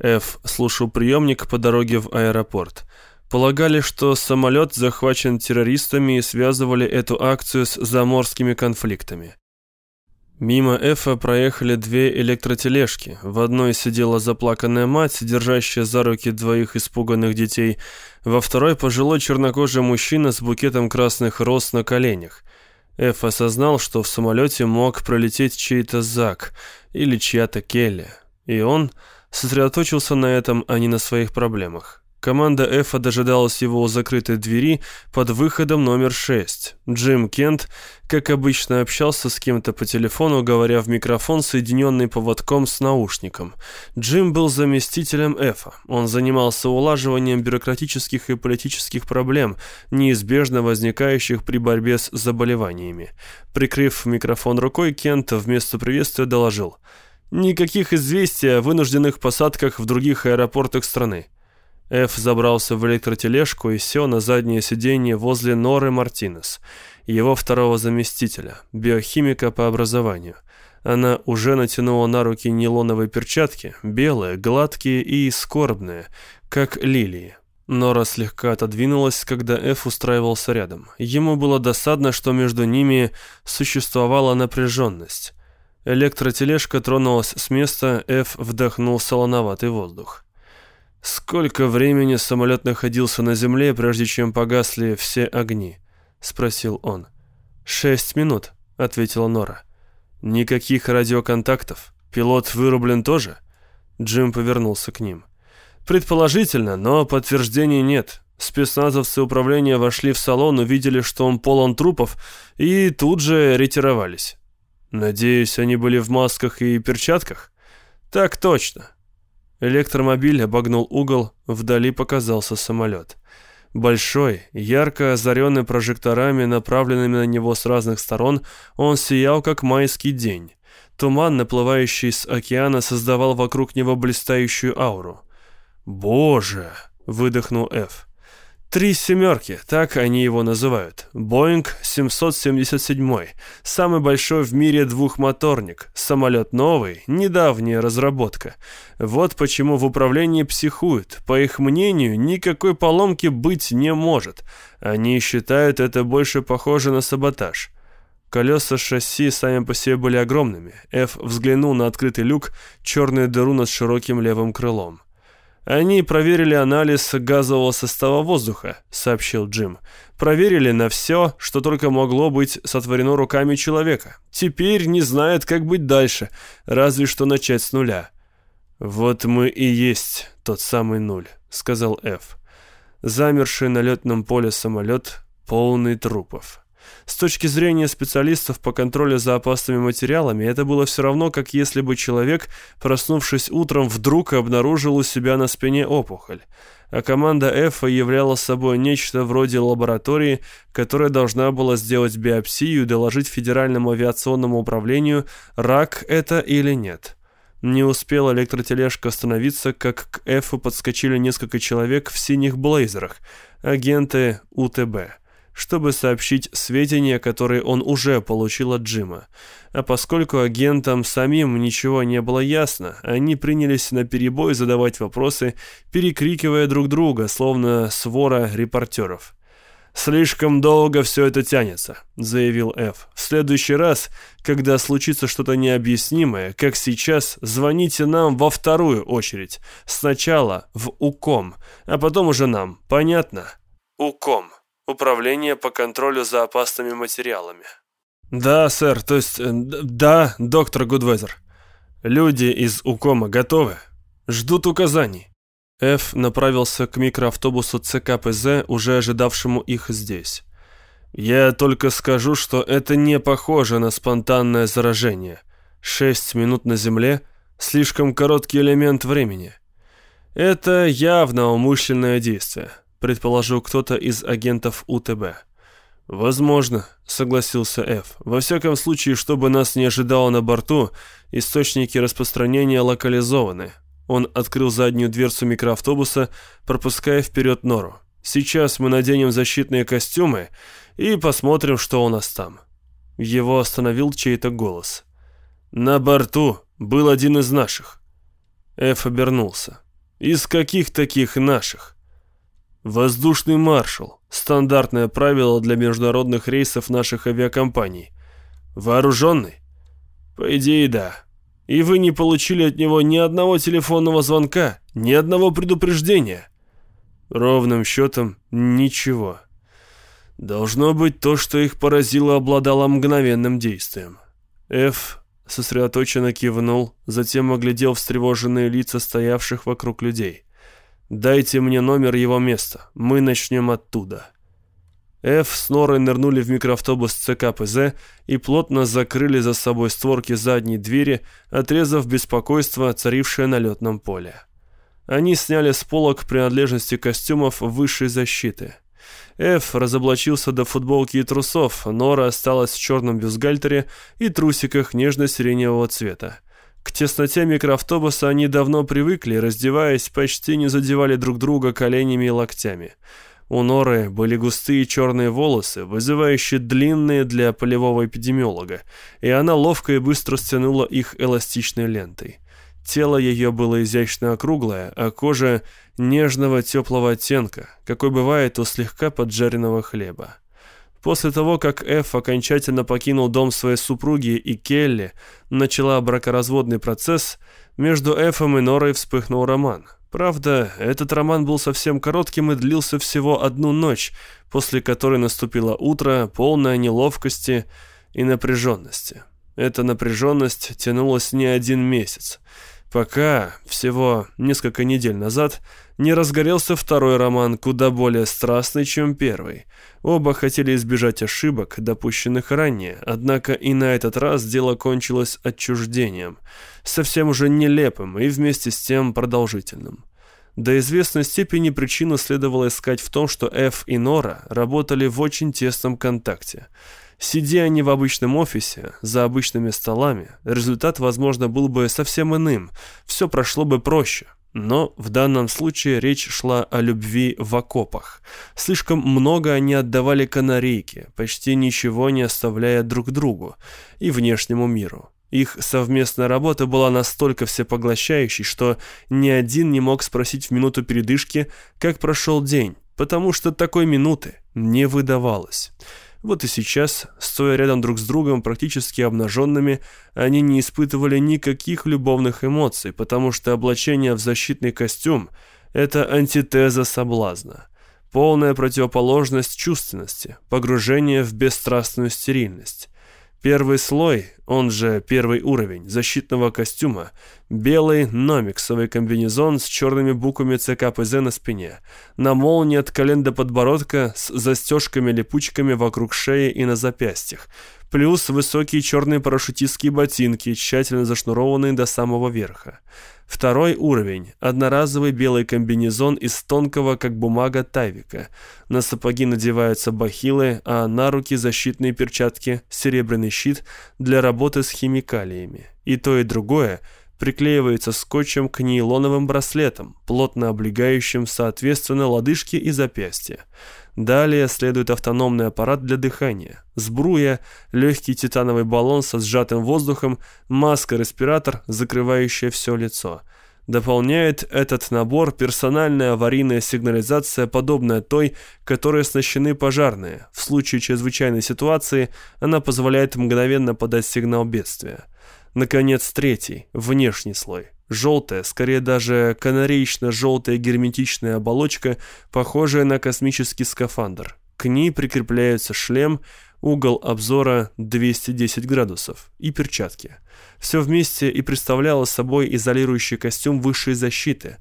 Ф слушал приемник по дороге в аэропорт – Полагали, что самолет захвачен террористами и связывали эту акцию с заморскими конфликтами. Мимо Эфа проехали две электротележки. В одной сидела заплаканная мать, держащая за руки двоих испуганных детей. Во второй пожилой чернокожий мужчина с букетом красных роз на коленях. Эф осознал, что в самолете мог пролететь чей-то Зак или чья-то Келли. И он сосредоточился на этом, а не на своих проблемах. Команда Эфа дожидалась его у закрытой двери под выходом номер 6. Джим Кент, как обычно, общался с кем-то по телефону, говоря в микрофон, соединенный поводком с наушником. Джим был заместителем Эфа. Он занимался улаживанием бюрократических и политических проблем, неизбежно возникающих при борьбе с заболеваниями. Прикрыв микрофон рукой, Кент вместо приветствия доложил – Никаких известий о вынужденных посадках в других аэропортах страны. Эф забрался в электротележку и сел на заднее сиденье возле Норы Мартинес, его второго заместителя, биохимика по образованию. Она уже натянула на руки нейлоновые перчатки, белые, гладкие и скорбные, как лилии. Нора слегка отодвинулась, когда Эф устраивался рядом. Ему было досадно, что между ними существовала напряженность. Электротележка тронулась с места, Эф вдохнул солоноватый воздух. «Сколько времени самолет находился на земле, прежде чем погасли все огни?» — спросил он. «Шесть минут», — ответила Нора. «Никаких радиоконтактов? Пилот вырублен тоже?» Джим повернулся к ним. «Предположительно, но подтверждений нет. Спецназовцы управления вошли в салон, увидели, что он полон трупов, и тут же ретировались. Надеюсь, они были в масках и перчатках? Так точно. Электромобиль обогнул угол, вдали показался самолет. Большой, ярко озаренный прожекторами, направленными на него с разных сторон, он сиял, как майский день. Туман, наплывающий с океана, создавал вокруг него блистающую ауру. «Боже!» — выдохнул Эф. Три семерки, так они его называют. Боинг 777, самый большой в мире двухмоторник, самолет новый, недавняя разработка. Вот почему в управлении психуют. По их мнению, никакой поломки быть не может. Они считают это больше похоже на саботаж. Колеса шасси сами по себе были огромными. Эф взглянул на открытый люк, черную дыру над широким левым крылом. «Они проверили анализ газового состава воздуха», — сообщил Джим. «Проверили на все, что только могло быть сотворено руками человека. Теперь не знают, как быть дальше, разве что начать с нуля». «Вот мы и есть тот самый нуль», — сказал Эф. Замерший на летном поле самолет, полный трупов. С точки зрения специалистов по контролю за опасными материалами, это было все равно, как если бы человек, проснувшись утром, вдруг обнаружил у себя на спине опухоль. А команда Эфа являла собой нечто вроде лаборатории, которая должна была сделать биопсию и доложить Федеральному авиационному управлению, рак это или нет. Не успела электротележка остановиться, как к Эфу подскочили несколько человек в синих блейзерах, агенты УТБ чтобы сообщить сведения, которые он уже получил от Джима. А поскольку агентам самим ничего не было ясно, они принялись на перебой задавать вопросы, перекрикивая друг друга, словно свора репортеров. «Слишком долго все это тянется», — заявил Эф. «В следующий раз, когда случится что-то необъяснимое, как сейчас, звоните нам во вторую очередь. Сначала в УКОМ, а потом уже нам. Понятно?» «УКОМ» Управление по контролю за опасными материалами. Да, сэр, то есть, э, да, доктор Гудвезер. Люди из УКОМа готовы? Ждут указаний. Ф направился к микроавтобусу ЦКПЗ, уже ожидавшему их здесь. Я только скажу, что это не похоже на спонтанное заражение. Шесть минут на земле – слишком короткий элемент времени. Это явно умышленное действие предположил кто-то из агентов УТБ. «Возможно», — согласился Ф. «Во всяком случае, чтобы нас не ожидало на борту, источники распространения локализованы». Он открыл заднюю дверцу микроавтобуса, пропуская вперед нору. «Сейчас мы наденем защитные костюмы и посмотрим, что у нас там». Его остановил чей-то голос. «На борту был один из наших». Эф обернулся. «Из каких таких наших?» Воздушный маршал. Стандартное правило для международных рейсов наших авиакомпаний. Вооруженный? По идее, да. И вы не получили от него ни одного телефонного звонка, ни одного предупреждения? Ровным счетом ничего. Должно быть, то, что их поразило, обладало мгновенным действием. Ф сосредоточенно кивнул, затем оглядел встревоженные лица стоявших вокруг людей. «Дайте мне номер его места. Мы начнем оттуда». Ф с Норой нырнули в микроавтобус ЦКПЗ и плотно закрыли за собой створки задней двери, отрезав беспокойство, царившее на летном поле. Они сняли с полок принадлежности костюмов высшей защиты. Ф разоблачился до футболки и трусов, Нора осталась в черном бюстгальтере и трусиках нежно-сиреневого цвета. К тесноте микроавтобуса они давно привыкли, раздеваясь, почти не задевали друг друга коленями и локтями. У Норы были густые черные волосы, вызывающие длинные для полевого эпидемиолога, и она ловко и быстро стянула их эластичной лентой. Тело ее было изящно округлое, а кожа нежного теплого оттенка, какой бывает у слегка поджаренного хлеба. После того, как Эф окончательно покинул дом своей супруги и Келли начала бракоразводный процесс, между Эфом и Норой вспыхнул роман. Правда, этот роман был совсем коротким и длился всего одну ночь, после которой наступило утро, полное неловкости и напряженности. Эта напряженность тянулась не один месяц пока, всего несколько недель назад, не разгорелся второй роман, куда более страстный, чем первый. Оба хотели избежать ошибок, допущенных ранее, однако и на этот раз дело кончилось отчуждением, совсем уже нелепым и вместе с тем продолжительным. До известной степени причину следовало искать в том, что Эф и Нора работали в очень тесном контакте – Сидя они в обычном офисе, за обычными столами, результат, возможно, был бы совсем иным, все прошло бы проще. Но в данном случае речь шла о любви в окопах. Слишком много они отдавали канарейке, почти ничего не оставляя друг другу и внешнему миру. Их совместная работа была настолько всепоглощающей, что ни один не мог спросить в минуту передышки, как прошел день, потому что такой минуты не выдавалось. Вот и сейчас, стоя рядом друг с другом, практически обнаженными, они не испытывали никаких любовных эмоций, потому что облачение в защитный костюм – это антитеза соблазна. Полная противоположность чувственности, погружение в бесстрастную стерильность. Первый слой, он же первый уровень защитного костюма, белый номиксовый комбинезон с черными буквами ЦКПЗ на спине, на молнии от колен до подбородка с застежками-липучками вокруг шеи и на запястьях, плюс высокие черные парашютистские ботинки, тщательно зашнурованные до самого верха. Второй уровень – одноразовый белый комбинезон из тонкого, как бумага, тайвика. На сапоги надеваются бахилы, а на руки защитные перчатки, серебряный щит для работы с химикалиями. И то, и другое приклеивается скотчем к нейлоновым браслетам, плотно облегающим, соответственно, лодыжки и запястья. Далее следует автономный аппарат для дыхания, сбруя, легкий титановый баллон со сжатым воздухом, маска-респиратор, закрывающая все лицо. Дополняет этот набор персональная аварийная сигнализация, подобная той, которой оснащены пожарные. В случае чрезвычайной ситуации она позволяет мгновенно подать сигнал бедствия. Наконец, третий, внешний слой. Желтая, скорее даже канареечно-желтая герметичная оболочка, похожая на космический скафандр. К ней прикрепляется шлем, угол обзора 210 градусов и перчатки. Все вместе и представляло собой изолирующий костюм высшей защиты,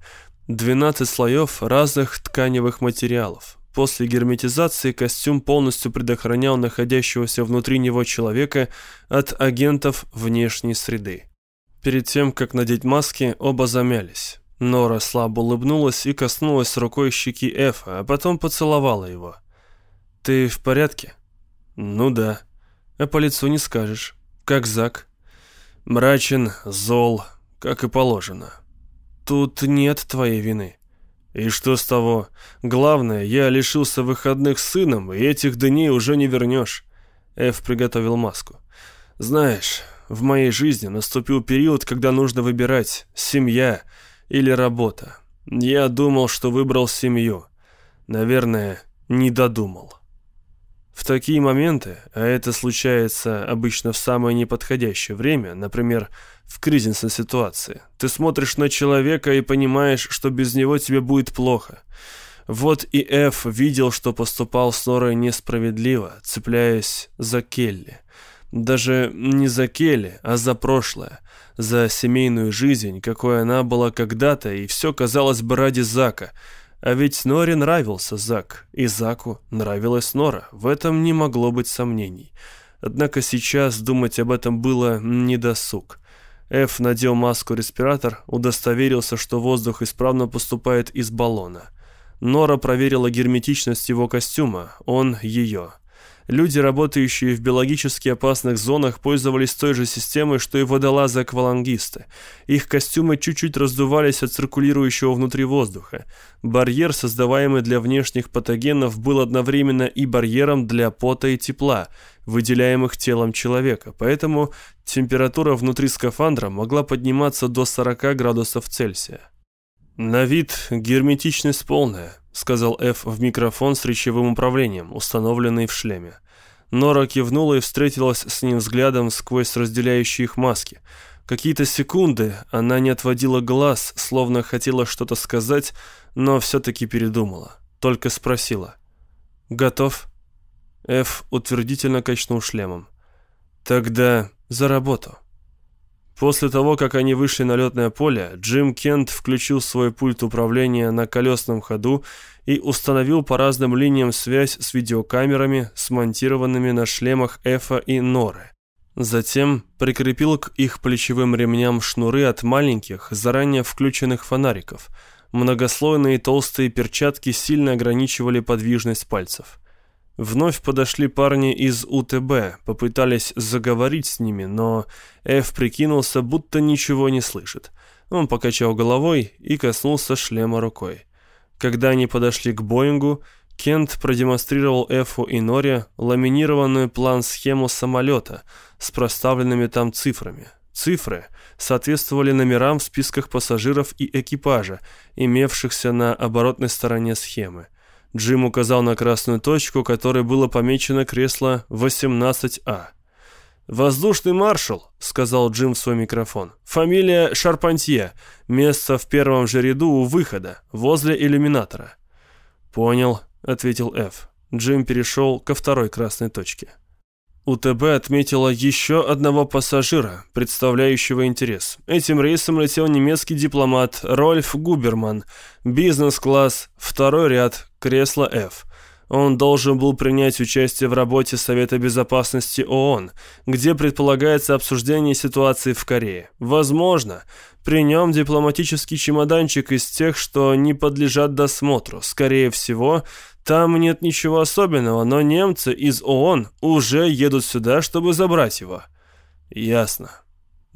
12 слоев разных тканевых материалов. После герметизации костюм полностью предохранял находящегося внутри него человека от агентов внешней среды. Перед тем, как надеть маски, оба замялись. Нора слабо улыбнулась и коснулась рукой щеки Эфа, а потом поцеловала его. «Ты в порядке?» «Ну да. А по лицу не скажешь. Как Зак?» «Мрачен, зол, как и положено». «Тут нет твоей вины». «И что с того? Главное, я лишился выходных с сыном, и этих дней уже не вернешь». Эф приготовил маску. «Знаешь, в моей жизни наступил период, когда нужно выбирать семья или работа. Я думал, что выбрал семью. Наверное, не додумал. В такие моменты, а это случается обычно в самое неподходящее время, например, в кризисной ситуации, ты смотришь на человека и понимаешь, что без него тебе будет плохо. Вот и Эф видел, что поступал с Норой несправедливо, цепляясь за Келли. Даже не за Келли, а за прошлое, за семейную жизнь, какой она была когда-то, и все казалось бы ради Зака. А ведь Норе нравился Зак, и Заку нравилась Нора, в этом не могло быть сомнений. Однако сейчас думать об этом было недосуг. Эф надел маску-респиратор, удостоверился, что воздух исправно поступает из баллона. Нора проверила герметичность его костюма, он ее. Люди, работающие в биологически опасных зонах, пользовались той же системой, что и водолазы-аквалангисты. Их костюмы чуть-чуть раздувались от циркулирующего внутри воздуха. Барьер, создаваемый для внешних патогенов, был одновременно и барьером для пота и тепла, выделяемых телом человека, поэтому температура внутри скафандра могла подниматься до 40 градусов Цельсия. «На вид герметичность полная», — сказал Ф в микрофон с речевым управлением, установленный в шлеме. Нора кивнула и встретилась с ним взглядом сквозь разделяющие их маски. Какие-то секунды она не отводила глаз, словно хотела что-то сказать, но все-таки передумала. Только спросила. «Готов?» Ф утвердительно качнул шлемом. «Тогда за работу». После того, как они вышли на летное поле, Джим Кент включил свой пульт управления на колесном ходу и установил по разным линиям связь с видеокамерами, смонтированными на шлемах Эфа и Норы. Затем прикрепил к их плечевым ремням шнуры от маленьких, заранее включенных фонариков. Многослойные толстые перчатки сильно ограничивали подвижность пальцев. Вновь подошли парни из УТБ, попытались заговорить с ними, но Эф прикинулся, будто ничего не слышит. Он покачал головой и коснулся шлема рукой. Когда они подошли к Боингу, Кент продемонстрировал Эфу и Норе ламинированную план-схему самолета с проставленными там цифрами. Цифры соответствовали номерам в списках пассажиров и экипажа, имевшихся на оборотной стороне схемы – Джим указал на красную точку, которой было помечено кресло 18А. «Воздушный маршал», — сказал Джим в свой микрофон. «Фамилия Шарпантье. Место в первом же ряду у выхода, возле иллюминатора». «Понял», — ответил Ф. Джим перешел ко второй красной точке. УТБ отметила еще одного пассажира, представляющего интерес. Этим рейсом летел немецкий дипломат Рольф Губерман, бизнес-класс, второй ряд, кресло F. Он должен был принять участие в работе Совета Безопасности ООН, где предполагается обсуждение ситуации в Корее. Возможно, при нем дипломатический чемоданчик из тех, что не подлежат досмотру. Скорее всего, там нет ничего особенного, но немцы из ООН уже едут сюда, чтобы забрать его. Ясно.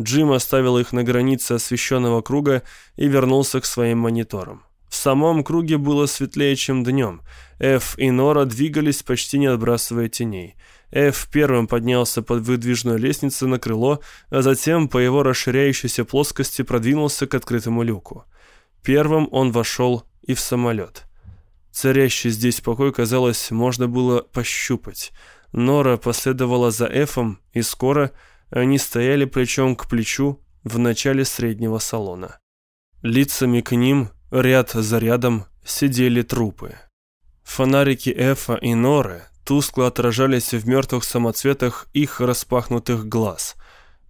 Джим оставил их на границе освещенного круга и вернулся к своим мониторам. В самом круге было светлее, чем днем. Эф и Нора двигались, почти не отбрасывая теней. Эф первым поднялся под выдвижной лестницей на крыло, а затем по его расширяющейся плоскости продвинулся к открытому люку. Первым он вошел и в самолет. Царящий здесь покой, казалось, можно было пощупать. Нора последовала за Эфом, и скоро они стояли плечом к плечу в начале среднего салона. Лицами к ним, ряд за рядом, сидели трупы. Фонарики Эфа и Норы тускло отражались в мертвых самоцветах их распахнутых глаз.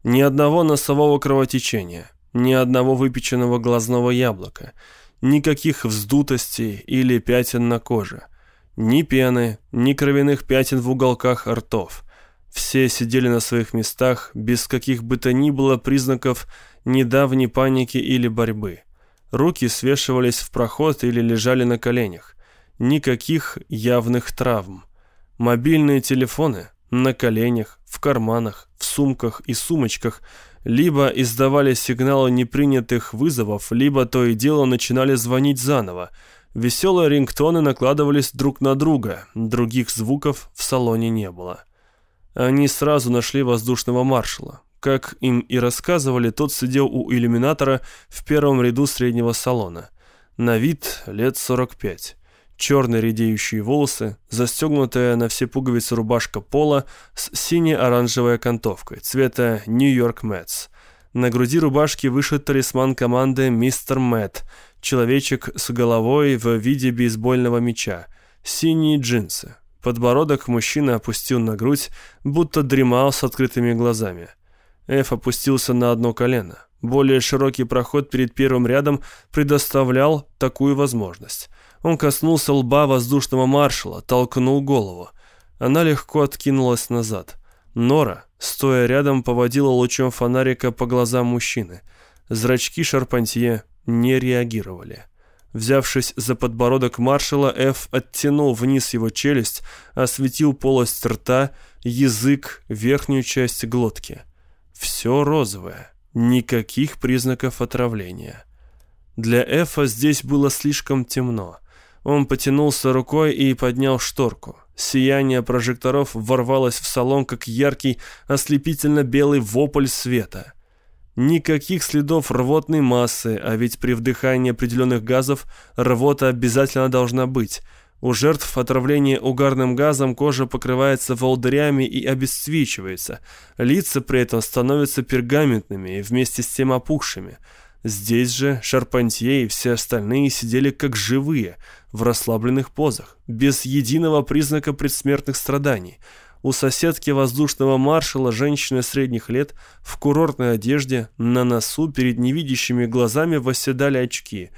Ни одного носового кровотечения, ни одного выпеченного глазного яблока — Никаких вздутостей или пятен на коже. Ни пены, ни кровяных пятен в уголках ртов. Все сидели на своих местах без каких бы то ни было признаков недавней паники или борьбы. Руки свешивались в проход или лежали на коленях. Никаких явных травм. Мобильные телефоны на коленях, в карманах, в сумках и сумочках – либо издавали сигналы непринятых вызовов, либо то и дело начинали звонить заново. Веселые рингтоны накладывались друг на друга, других звуков в салоне не было. Они сразу нашли воздушного маршала. Как им и рассказывали, тот сидел у иллюминатора в первом ряду среднего салона. На вид лет 45 черные редеющие волосы, застегнутая на все пуговицы рубашка пола с синей-оранжевой окантовкой цвета Нью-Йорк Мэтс. На груди рубашки вышит талисман команды «Мистер Мэтт», человечек с головой в виде бейсбольного мяча, синие джинсы. Подбородок мужчины опустил на грудь, будто дремал с открытыми глазами. Эф опустился на одно колено. Более широкий проход перед первым рядом предоставлял такую возможность. Он коснулся лба воздушного маршала, толкнул голову. Она легко откинулась назад. Нора, стоя рядом, поводила лучом фонарика по глазам мужчины. Зрачки Шарпантье не реагировали. Взявшись за подбородок маршала, Ф оттянул вниз его челюсть, осветил полость рта, язык, верхнюю часть глотки. Все розовое, никаких признаков отравления. Для Эфа здесь было слишком темно. Он потянулся рукой и поднял шторку. Сияние прожекторов ворвалось в салон, как яркий, ослепительно-белый вопль света. Никаких следов рвотной массы, а ведь при вдыхании определенных газов рвота обязательно должна быть. У жертв отравления угарным газом кожа покрывается волдырями и обесцвечивается. Лица при этом становятся пергаментными и вместе с тем опухшими. Здесь же Шарпантье и все остальные сидели как живые, в расслабленных позах, без единого признака предсмертных страданий – у соседки воздушного маршала женщина средних лет в курортной одежде, на носу перед невидящими глазами восседали очки.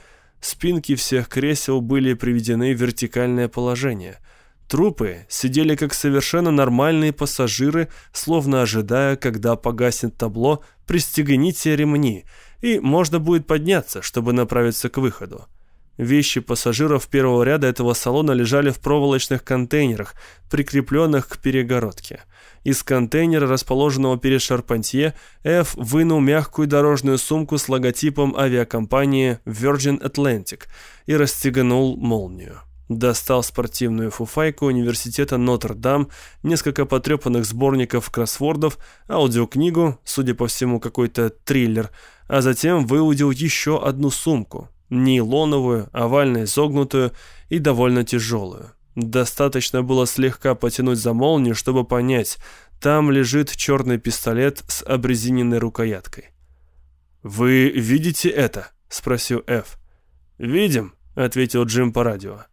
Спинки всех кресел были приведены в вертикальное положение. Трупы сидели как совершенно нормальные пассажиры, словно ожидая, когда погаснет табло «Пристегните ремни», и можно будет подняться, чтобы направиться к выходу. Вещи пассажиров первого ряда этого салона лежали в проволочных контейнерах, прикрепленных к перегородке. Из контейнера, расположенного перед Шарпантье, Эф вынул мягкую дорожную сумку с логотипом авиакомпании Virgin Atlantic и расстегнул молнию. Достал спортивную фуфайку университета Нотр-Дам, несколько потрепанных сборников кроссвордов, аудиокнигу, судя по всему какой-то триллер, а затем выудил еще одну сумку, нейлоновую, овально изогнутую и довольно тяжелую. Достаточно было слегка потянуть за молнию, чтобы понять, там лежит черный пистолет с обрезиненной рукояткой. «Вы видите это?» — спросил Эф. «Видим», — ответил Джим по радио.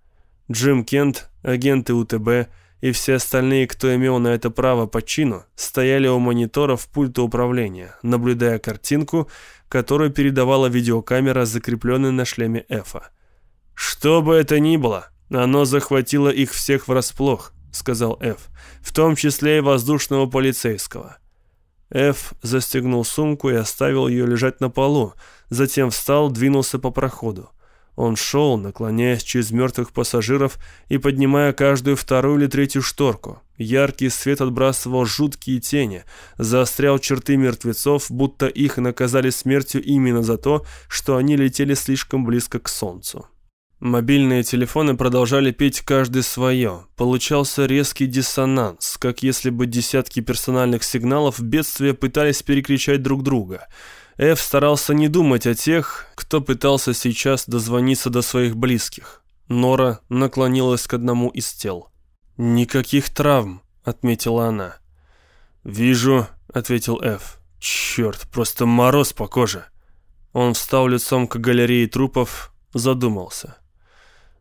Джим Кент, агенты УТБ и все остальные, кто имел на это право по чину, стояли у мониторов пульта управления, наблюдая картинку, которую передавала видеокамера, закрепленная на шлеме Эфа. «Что бы это ни было, оно захватило их всех врасплох», — сказал Эф, «в том числе и воздушного полицейского». Эф застегнул сумку и оставил ее лежать на полу, затем встал, двинулся по проходу. Он шел, наклоняясь через мертвых пассажиров и поднимая каждую вторую или третью шторку. Яркий свет отбрасывал жуткие тени, заострял черты мертвецов, будто их наказали смертью именно за то, что они летели слишком близко к солнцу. Мобильные телефоны продолжали петь каждый свое. Получался резкий диссонанс, как если бы десятки персональных сигналов бедствия пытались перекричать друг друга – Эв старался не думать о тех, кто пытался сейчас дозвониться до своих близких. Нора наклонилась к одному из тел. «Никаких травм», — отметила она. «Вижу», — ответил Эв. «Черт, просто мороз по коже». Он встал лицом к галерее трупов, задумался.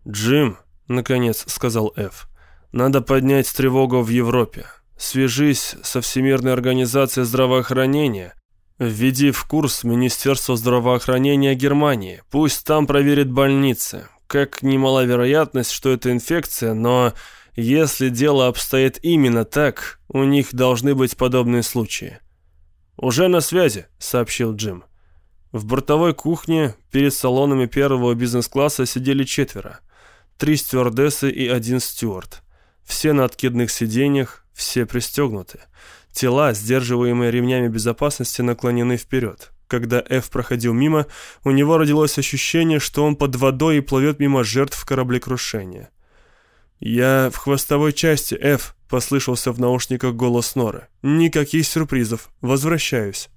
«Джим», — наконец сказал Эв, — «надо поднять тревогу в Европе. Свяжись со Всемирной организацией здравоохранения Введи в курс Министерство здравоохранения Германии. Пусть там проверят больницы. Как немала вероятность, что это инфекция, но если дело обстоит именно так, у них должны быть подобные случаи. «Уже на связи», — сообщил Джим. В бортовой кухне перед салонами первого бизнес-класса сидели четверо. Три стюардессы и один стюард. Все на откидных сиденьях, все пристегнуты. Тела, сдерживаемые ремнями безопасности, наклонены вперед. Когда Эф проходил мимо, у него родилось ощущение, что он под водой и плывет мимо жертв кораблекрушения. «Я в хвостовой части, Эф», — послышался в наушниках голос Норы. «Никаких сюрпризов. Возвращаюсь».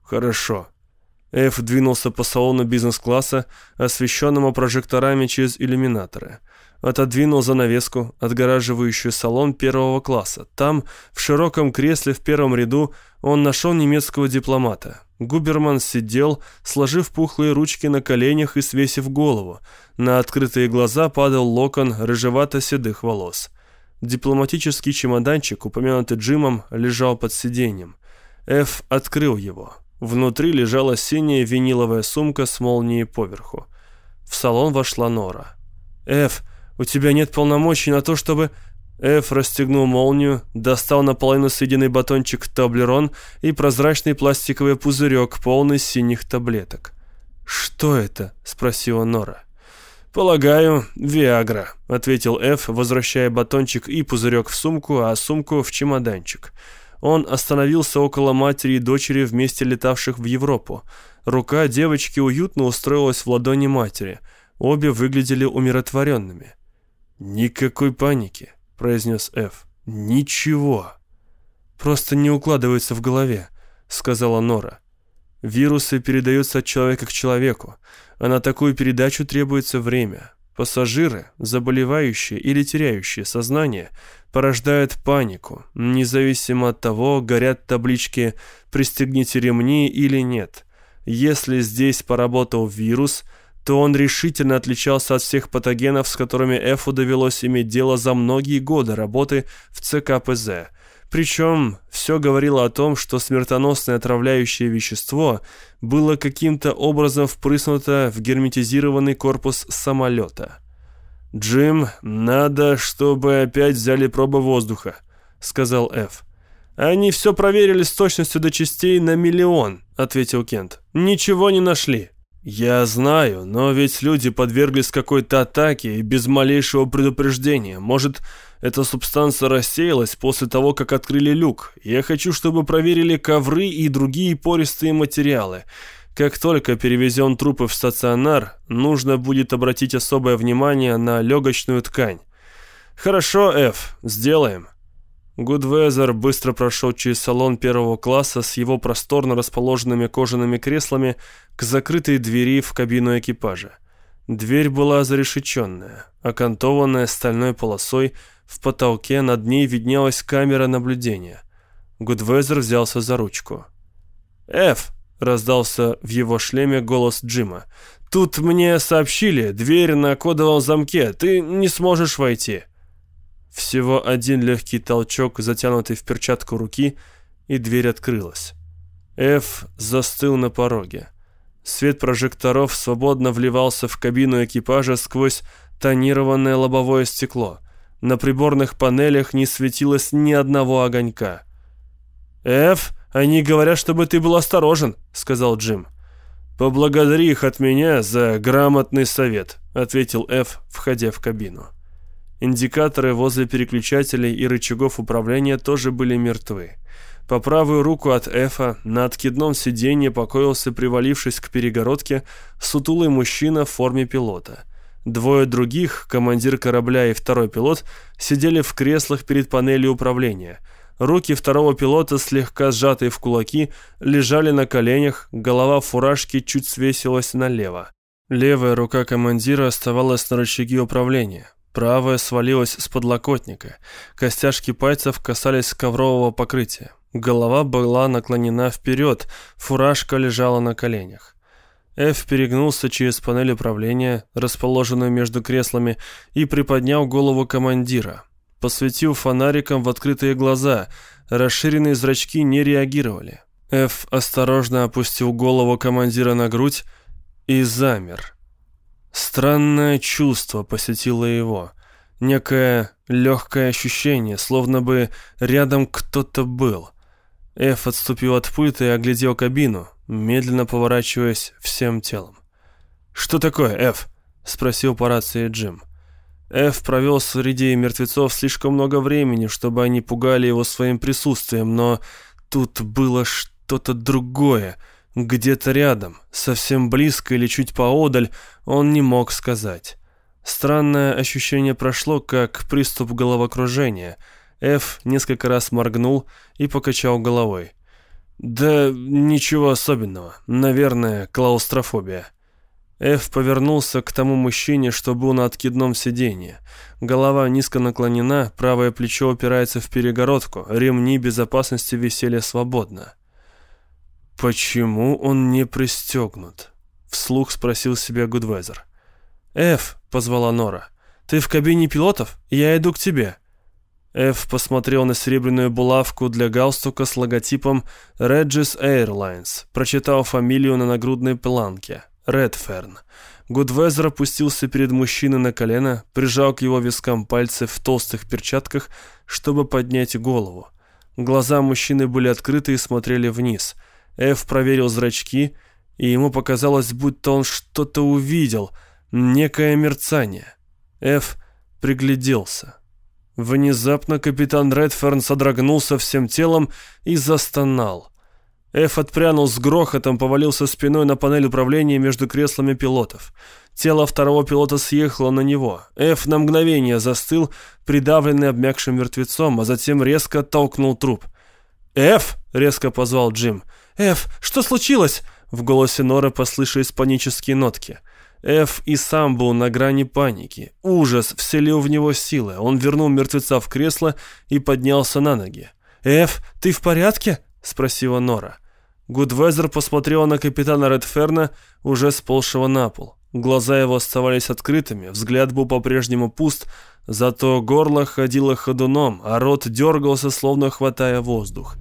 «Хорошо». Эф двинулся по салону бизнес-класса, освещенному прожекторами через иллюминаторы отодвинул занавеску, отгораживающую салон первого класса. Там, в широком кресле в первом ряду, он нашел немецкого дипломата. Губерман сидел, сложив пухлые ручки на коленях и свесив голову. На открытые глаза падал локон рыжевато-седых волос. Дипломатический чемоданчик, упомянутый Джимом, лежал под сиденьем. Эф открыл его. Внутри лежала синяя виниловая сумка с молнией поверху. В салон вошла Нора. «Эф, у тебя нет полномочий на то, чтобы...» Эф расстегнул молнию, достал наполовину съеденный батончик таблерон и прозрачный пластиковый пузырек, полный синих таблеток. «Что это?» — спросила Нора. «Полагаю, Виагра», — ответил Эф, возвращая батончик и пузырек в сумку, а сумку в чемоданчик. Он остановился около матери и дочери вместе летавших в Европу. Рука девочки уютно устроилась в ладони матери. Обе выглядели умиротворенными. «Никакой паники», — произнес Эф. «Ничего». «Просто не укладывается в голове», — сказала Нора. «Вирусы передаются от человека к человеку а на такую передачу требуется время. Пассажиры, заболевающие или теряющие сознание, порождают панику, независимо от того, горят таблички «Пристегните ремни» или нет. Если здесь поработал вирус, то он решительно отличался от всех патогенов, с которыми Эфу довелось иметь дело за многие годы работы в ЦКПЗ – причем все говорило о том, что смертоносное отравляющее вещество было каким-то образом впрыснуто в герметизированный корпус самолета. «Джим, надо, чтобы опять взяли пробы воздуха», — сказал Эф. «Они все проверили с точностью до частей на миллион», — ответил Кент. «Ничего не нашли». «Я знаю, но ведь люди подверглись какой-то атаке и без малейшего предупреждения. Может, эта субстанция рассеялась после того, как открыли люк. Я хочу, чтобы проверили ковры и другие пористые материалы. Как только перевезем трупы в стационар, нужно будет обратить особое внимание на легочную ткань. Хорошо, Эф, сделаем. Гудвезер быстро прошел через салон первого класса с его просторно расположенными кожаными креслами к закрытой двери в кабину экипажа. Дверь была зарешеченная, окантованная стальной полосой, в потолке над ней виднелась камера наблюдения. Гудвезер взялся за ручку. «Эф!» — раздался в его шлеме голос Джима. «Тут мне сообщили, дверь на кодовом замке, ты не сможешь войти». Всего один легкий толчок, затянутый в перчатку руки, и дверь открылась. Эф застыл на пороге. Свет прожекторов свободно вливался в кабину экипажа сквозь тонированное лобовое стекло. На приборных панелях не светилось ни одного огонька. «Эф, они говорят, чтобы ты был осторожен», — сказал Джим. «Поблагодари их от меня за грамотный совет», — ответил Эф, входя в кабину. Индикаторы возле переключателей и рычагов управления тоже были мертвы. По правую руку от Эфа на откидном сиденье покоился, привалившись к перегородке, сутулый мужчина в форме пилота — Двое других, командир корабля и второй пилот, сидели в креслах перед панелью управления. Руки второго пилота, слегка сжатые в кулаки, лежали на коленях, голова фуражки чуть свесилась налево. Левая рука командира оставалась на рычаге управления. Правая свалилась с подлокотника. Костяшки пальцев касались коврового покрытия. Голова была наклонена вперед, фуражка лежала на коленях. Эф перегнулся через панель управления, расположенную между креслами, и приподнял голову командира. Посветил фонариком в открытые глаза. Расширенные зрачки не реагировали. Эф осторожно опустил голову командира на грудь и замер. Странное чувство посетило его. Некое легкое ощущение, словно бы рядом кто-то был. Эф отступил от пульта и оглядел кабину медленно поворачиваясь всем телом. «Что такое, Эф?» — спросил по рации Джим. Эф провел среди мертвецов слишком много времени, чтобы они пугали его своим присутствием, но тут было что-то другое, где-то рядом, совсем близко или чуть поодаль, он не мог сказать. Странное ощущение прошло, как приступ головокружения. Эф несколько раз моргнул и покачал головой. «Да ничего особенного. Наверное, клаустрофобия». Эф повернулся к тому мужчине, что был на откидном сиденье. Голова низко наклонена, правое плечо упирается в перегородку, ремни безопасности висели свободно. «Почему он не пристегнут?» — вслух спросил себя Гудвезер. «Эф», — позвала Нора, — «ты в кабине пилотов? Я иду к тебе». Эф посмотрел на серебряную булавку для галстука с логотипом Regis Airlines, прочитал фамилию на нагрудной планке – Редферн. Гудвезер опустился перед мужчиной на колено, прижал к его вискам пальцы в толстых перчатках, чтобы поднять голову. Глаза мужчины были открыты и смотрели вниз. Эф проверил зрачки, и ему показалось, будто он что-то увидел, некое мерцание. Эф пригляделся. Внезапно капитан Редферн содрогнулся всем телом и застонал. Эф отпрянул с грохотом, повалился спиной на панель управления между креслами пилотов. Тело второго пилота съехало на него. Эф на мгновение застыл, придавленный обмякшим мертвецом, а затем резко оттолкнул труп. «Эф!» — резко позвал Джим. «Эф, что случилось?» В голосе Норы послышались панические нотки. Эф и сам был на грани паники. Ужас вселил в него силы. Он вернул мертвеца в кресло и поднялся на ноги. «Эф, ты в порядке?» — спросила Нора. Гудвезер посмотрела на капитана Редферна, уже сползшего на пол. Глаза его оставались открытыми, взгляд был по-прежнему пуст, зато горло ходило ходуном, а рот дергался, словно хватая воздух.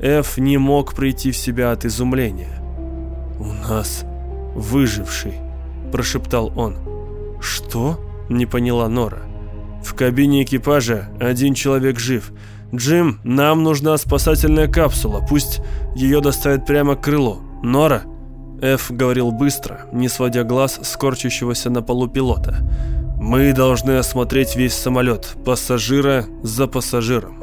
Эф не мог прийти в себя от изумления. «У нас выживший», – прошептал он. «Что?» – не поняла Нора. «В кабине экипажа один человек жив. Джим, нам нужна спасательная капсула, пусть ее доставят прямо к крылу. Нора?» Эф говорил быстро, не сводя глаз с корчащегося на полу пилота. «Мы должны осмотреть весь самолет, пассажира за пассажиром.